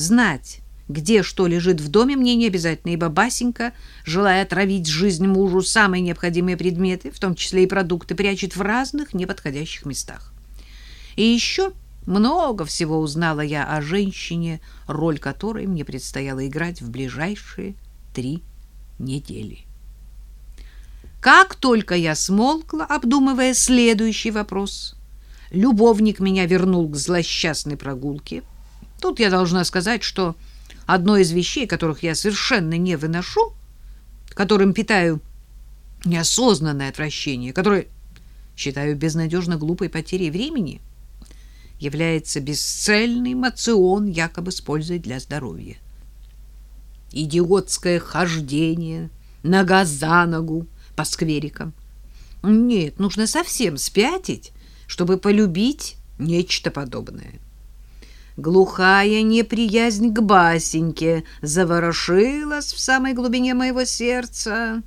Знать, где что лежит в доме, мне не обязательно, ибо Басенька, желая отравить жизнь мужу самые необходимые предметы, в том числе и продукты, прячет в разных неподходящих местах. И еще много всего узнала я о женщине, роль которой мне предстояло играть в ближайшие три недели. Как только я смолкла, обдумывая следующий вопрос, любовник меня вернул к злосчастной прогулке. Тут я должна сказать, что одно из вещей, которых я совершенно не выношу, которым питаю неосознанное отвращение, которое считаю безнадежно глупой потерей времени, является бесцельный мацион, якобы с для здоровья. Идиотское хождение, нога за ногу, по скверикам. Нет, нужно совсем спятить, чтобы полюбить нечто подобное. Глухая неприязнь к Басеньке заворошилась в самой глубине моего сердца.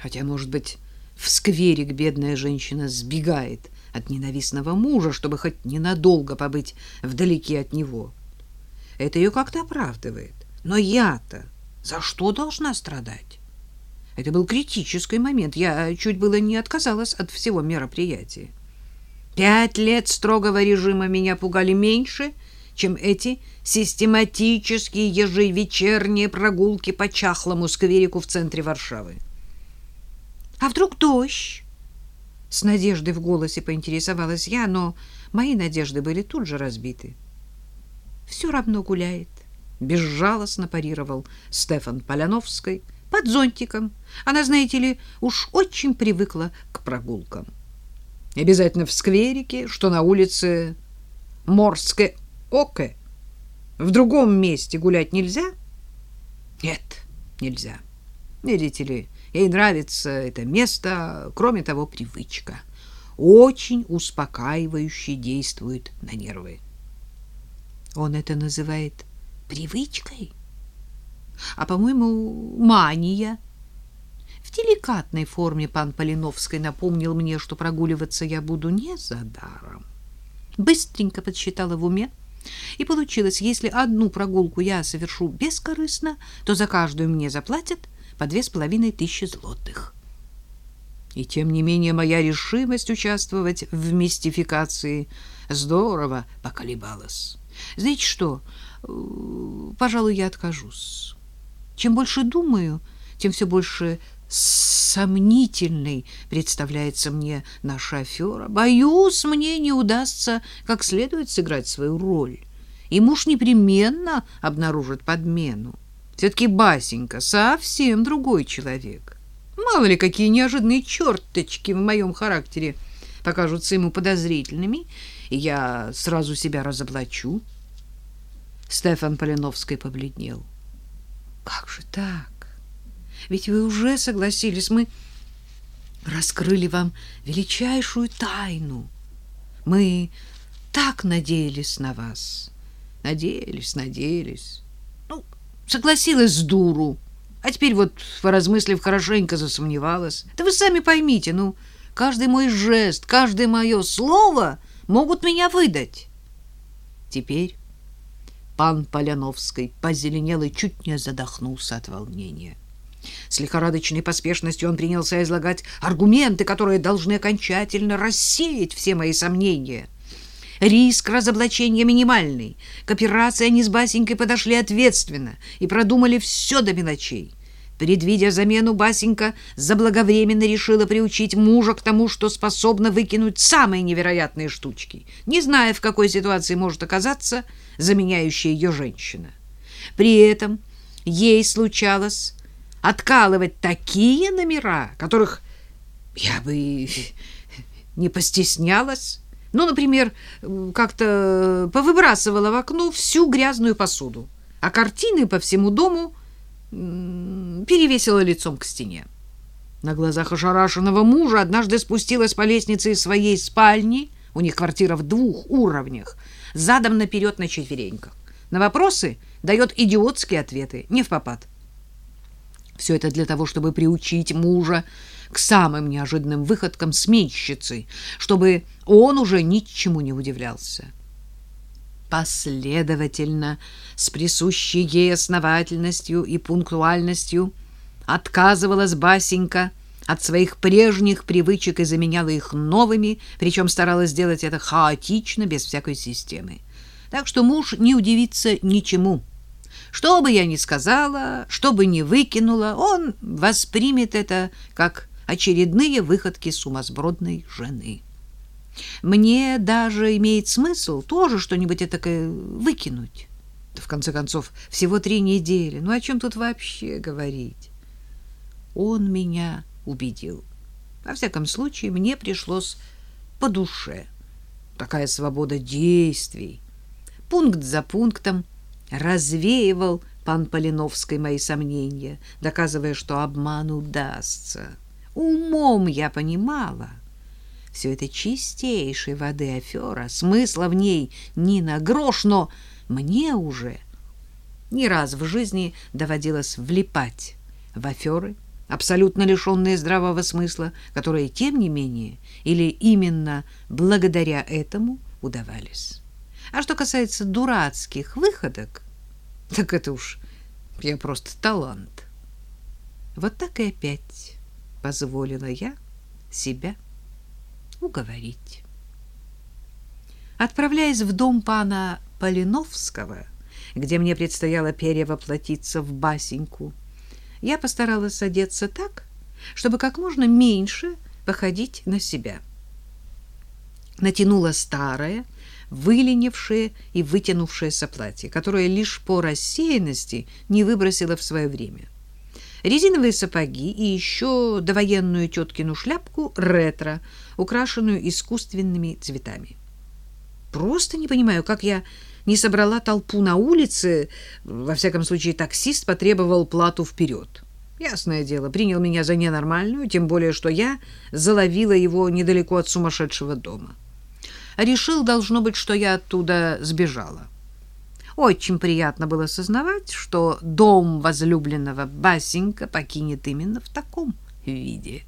Хотя, может быть, в скверик бедная женщина сбегает от ненавистного мужа, чтобы хоть ненадолго побыть вдалеке от него. Это ее как-то оправдывает. Но я-то за что должна страдать? Это был критический момент. Я чуть было не отказалась от всего мероприятия. Пять лет строгого режима меня пугали меньше, чем эти систематические ежевечерние прогулки по чахлому скверику в центре Варшавы. «А вдруг дождь?» С надеждой в голосе поинтересовалась я, но мои надежды были тут же разбиты. «Все равно гуляет», — безжалостно парировал Стефан Поляновский, под зонтиком. Она, знаете ли, уж очень привыкла к прогулкам. Обязательно в скверике, что на улице Морское Оке. В другом месте гулять нельзя? Нет, нельзя. Видите ли, ей нравится это место, кроме того, привычка. Очень успокаивающе действует на нервы. Он это называет привычкой? а, по-моему, мания. Деликатной форме пан Полиновский напомнил мне, что прогуливаться я буду не за даром. Быстренько подсчитала в уме, и получилось, если одну прогулку я совершу бескорыстно, то за каждую мне заплатят по две с половиной тысячи злотых. И тем не менее моя решимость участвовать в мистификации здорово поколебалась. Знаете что, пожалуй, я откажусь. Чем больше думаю, тем все больше сомнительной представляется мне наша афера. Боюсь, мне не удастся как следует сыграть свою роль. И муж непременно обнаружит подмену. Все-таки Басенька совсем другой человек. Мало ли, какие неожиданные черточки в моем характере покажутся ему подозрительными, и я сразу себя разоблачу. Стефан Полиновский побледнел. Как же так? Ведь вы уже согласились, мы раскрыли вам величайшую тайну. Мы так надеялись на вас. Надеялись, надеялись. Ну, согласилась с дуру. А теперь вот, поразмыслив, хорошенько засомневалась. Да вы сами поймите, ну, каждый мой жест, каждое мое слово могут меня выдать. Теперь Пан Поляновский позеленел и чуть не задохнулся от волнения. С лихорадочной поспешностью он принялся излагать аргументы, которые должны окончательно рассеять все мои сомнения. Риск разоблачения минимальный. К операции они с Басенькой подошли ответственно и продумали все до мелочей. Предвидя замену, Басенька заблаговременно решила приучить мужа к тому, что способна выкинуть самые невероятные штучки, не зная, в какой ситуации может оказаться заменяющая ее женщина. При этом ей случалось откалывать такие номера, которых я бы не постеснялась. Ну, например, как-то повыбрасывала в окно всю грязную посуду, а картины по всему дому перевесила лицом к стене. На глазах ошарашенного мужа однажды спустилась по лестнице из своей спальни, у них квартира в двух уровнях, задом наперед на четвереньках. На вопросы дает идиотские ответы, не в попад. Все это для того, чтобы приучить мужа к самым неожиданным выходкам сменщицы, чтобы он уже ничему не удивлялся. последовательно, с присущей ей основательностью и пунктуальностью, отказывалась Басенька от своих прежних привычек и заменяла их новыми, причем старалась сделать это хаотично, без всякой системы. Так что муж не удивится ничему. Что бы я ни сказала, что бы ни выкинула, он воспримет это как очередные выходки сумасбродной жены. Мне даже имеет смысл тоже что-нибудь такое выкинуть. В конце концов, всего три недели. Ну о чем тут вообще говорить? Он меня убедил. Во всяком случае, мне пришлось по душе. Такая свобода действий. Пункт за пунктом развеивал пан Полиновской мои сомнения, доказывая, что обман удастся. Умом я понимала. Все это чистейшей воды афера, смысла в ней ни на грош, но мне уже ни раз в жизни доводилось влипать в аферы, абсолютно лишенные здравого смысла, которые, тем не менее, или именно благодаря этому удавались. А что касается дурацких выходок, так это уж я просто талант. Вот так и опять позволила я себя уговорить. Отправляясь в дом пана Полиновского, где мне предстояло перевоплотиться в басеньку, я постаралась одеться так, чтобы как можно меньше походить на себя. Натянула старое, выленившее и вытянувшееся платье, которое лишь по рассеянности не выбросила в свое время. Резиновые сапоги и еще довоенную теткину шляпку ретро, украшенную искусственными цветами. Просто не понимаю, как я не собрала толпу на улице, во всяком случае таксист потребовал плату вперед. Ясное дело, принял меня за ненормальную, тем более, что я заловила его недалеко от сумасшедшего дома. Решил, должно быть, что я оттуда сбежала. Очень приятно было сознавать, что дом возлюбленного Басенька покинет именно в таком виде.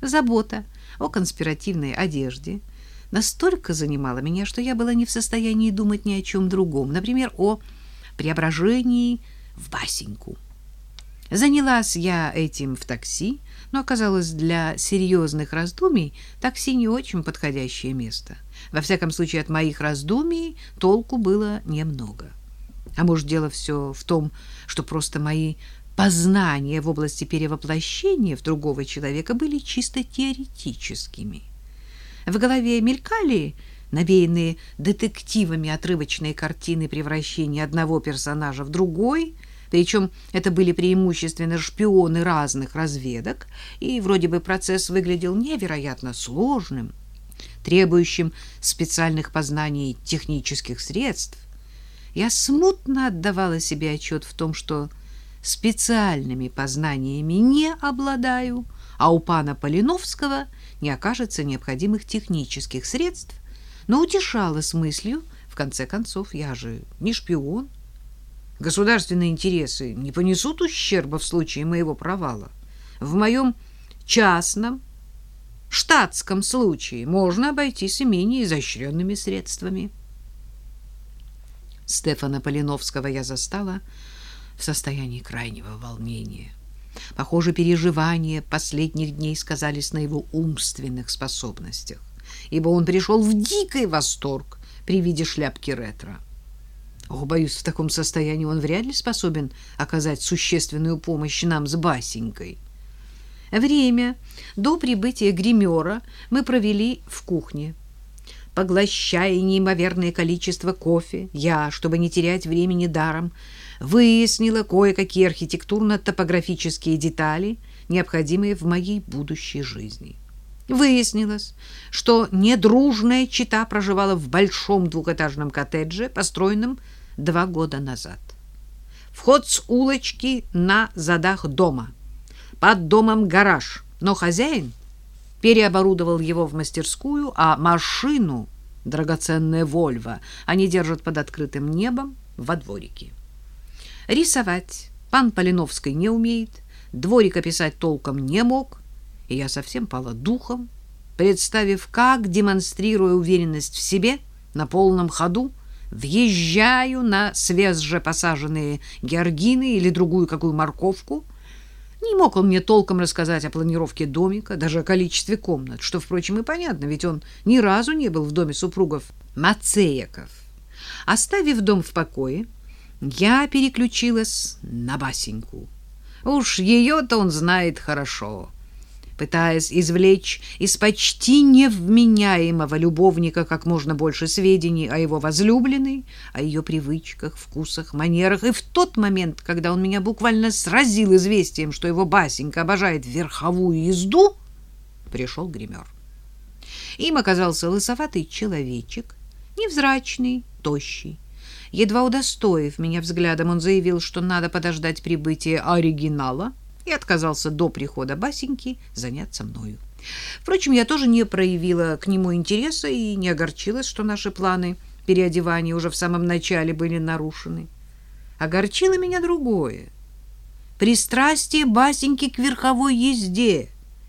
Забота о конспиративной одежде — настолько занимала меня, что я была не в состоянии думать ни о чем другом, например, о преображении в Басеньку. Занялась я этим в такси, но оказалось для серьезных раздумий такси не очень подходящее место. Во всяком случае, от моих раздумий толку было немного. А может, дело все в том, что просто мои познания в области перевоплощения в другого человека были чисто теоретическими. В голове мелькали навеянные детективами отрывочные картины превращения одного персонажа в другой, причем это были преимущественно шпионы разных разведок, и вроде бы процесс выглядел невероятно сложным, требующим специальных познаний технических средств. Я смутно отдавала себе отчет в том, что специальными познаниями не обладаю, а у пана Полиновского – не окажется необходимых технических средств, но утешала с мыслью, в конце концов, я же не шпион. Государственные интересы не понесут ущерба в случае моего провала. В моем частном, штатском случае можно обойтись и менее изощренными средствами. Стефана Полиновского я застала в состоянии крайнего волнения. Похоже, переживания последних дней сказались на его умственных способностях, ибо он пришел в дикий восторг при виде шляпки ретро. О, боюсь, в таком состоянии он вряд ли способен оказать существенную помощь нам с Басенькой. Время до прибытия гримера мы провели в кухне. Поглощая неимоверное количество кофе, я, чтобы не терять времени даром, выяснила кое-какие архитектурно-топографические детали, необходимые в моей будущей жизни. Выяснилось, что недружная чита проживала в большом двухэтажном коттедже, построенном два года назад. Вход с улочки на задах дома. Под домом гараж, но хозяин переоборудовал его в мастерскую, а машину, драгоценная «Вольво», они держат под открытым небом во дворике. Рисовать пан Полиновский не умеет, дворика писать толком не мог, и я совсем пала духом, представив, как, демонстрируя уверенность в себе, на полном ходу въезжаю на свежже посаженные георгины или другую какую морковку. Не мог он мне толком рассказать о планировке домика, даже о количестве комнат, что, впрочем, и понятно, ведь он ни разу не был в доме супругов Мацеяков. Оставив дом в покое, я переключилась на Басеньку. Уж ее-то он знает хорошо пытаясь извлечь из почти невменяемого любовника как можно больше сведений о его возлюбленной, о ее привычках, вкусах, манерах. И в тот момент, когда он меня буквально сразил известием, что его Басенька обожает верховую езду, пришел гример. Им оказался лысоватый человечек, невзрачный, тощий. Едва удостоив меня взглядом, он заявил, что надо подождать прибытия оригинала — и отказался до прихода Басеньки заняться мною. Впрочем, я тоже не проявила к нему интереса и не огорчилась, что наши планы переодевания уже в самом начале были нарушены. Огорчило меня другое. Пристрастие Басеньки к верховой езде,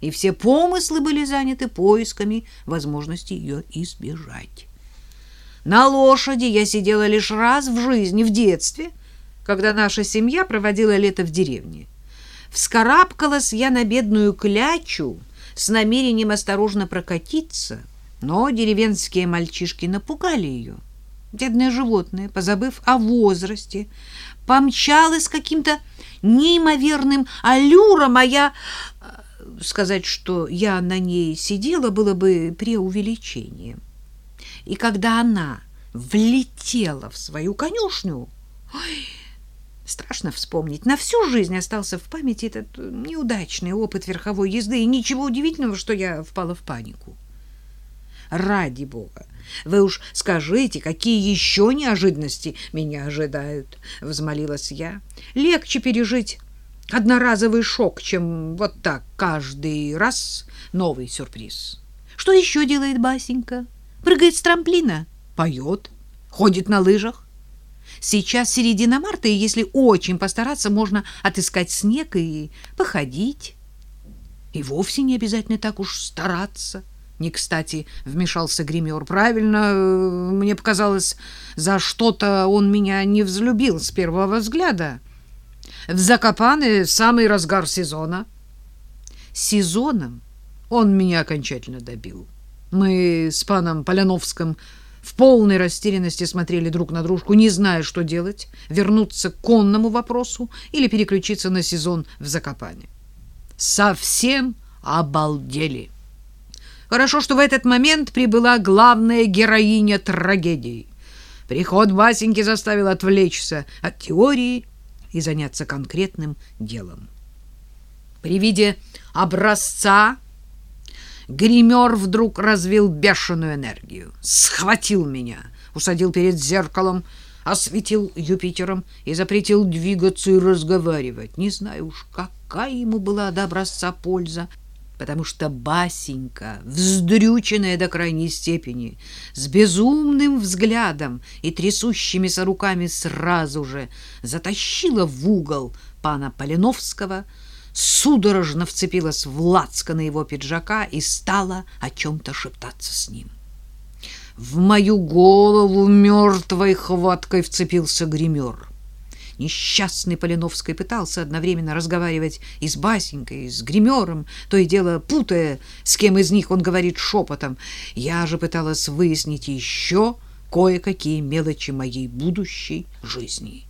и все помыслы были заняты поисками возможности ее избежать. На лошади я сидела лишь раз в жизни, в детстве, когда наша семья проводила лето в деревне. Вскарабкалась я на бедную клячу с намерением осторожно прокатиться, но деревенские мальчишки напугали ее. Бедное животное, позабыв о возрасте, помчалось каким-то неимоверным аллюром, а я... Э, сказать, что я на ней сидела, было бы преувеличением. И когда она влетела в свою конюшню... Ой, Страшно вспомнить. На всю жизнь остался в памяти этот неудачный опыт верховой езды, и ничего удивительного, что я впала в панику. Ради бога, вы уж скажите, какие еще неожиданности меня ожидают, взмолилась я. Легче пережить одноразовый шок, чем вот так каждый раз новый сюрприз. Что еще делает Басенька? Прыгает с трамплина, поет, ходит на лыжах. Сейчас середина марта, и если очень постараться, можно отыскать снег и походить. И вовсе не обязательно так уж стараться. Не кстати вмешался гример. Правильно, э, мне показалось, за что-то он меня не взлюбил с первого взгляда. В Закопане самый разгар сезона. Сезоном он меня окончательно добил. Мы с паном Поляновским в полной растерянности смотрели друг на дружку, не зная, что делать, вернуться к конному вопросу или переключиться на сезон в Закопане. Совсем обалдели. Хорошо, что в этот момент прибыла главная героиня трагедии. Приход Васеньки заставил отвлечься от теории и заняться конкретным делом. При виде образца Гример вдруг развил бешеную энергию, схватил меня, усадил перед зеркалом, осветил Юпитером и запретил двигаться и разговаривать. Не знаю уж, какая ему была до образца польза, потому что Басенька, вздрюченная до крайней степени, с безумным взглядом и трясущимися руками сразу же затащила в угол пана Полиновского, судорожно вцепилась в лацко на его пиджака и стала о чем-то шептаться с ним. В мою голову мертвой хваткой вцепился гример. Несчастный Полиновский пытался одновременно разговаривать и с Басенькой, и с гримером, то и дело путая, с кем из них он говорит шепотом. Я же пыталась выяснить еще кое-какие мелочи моей будущей жизни.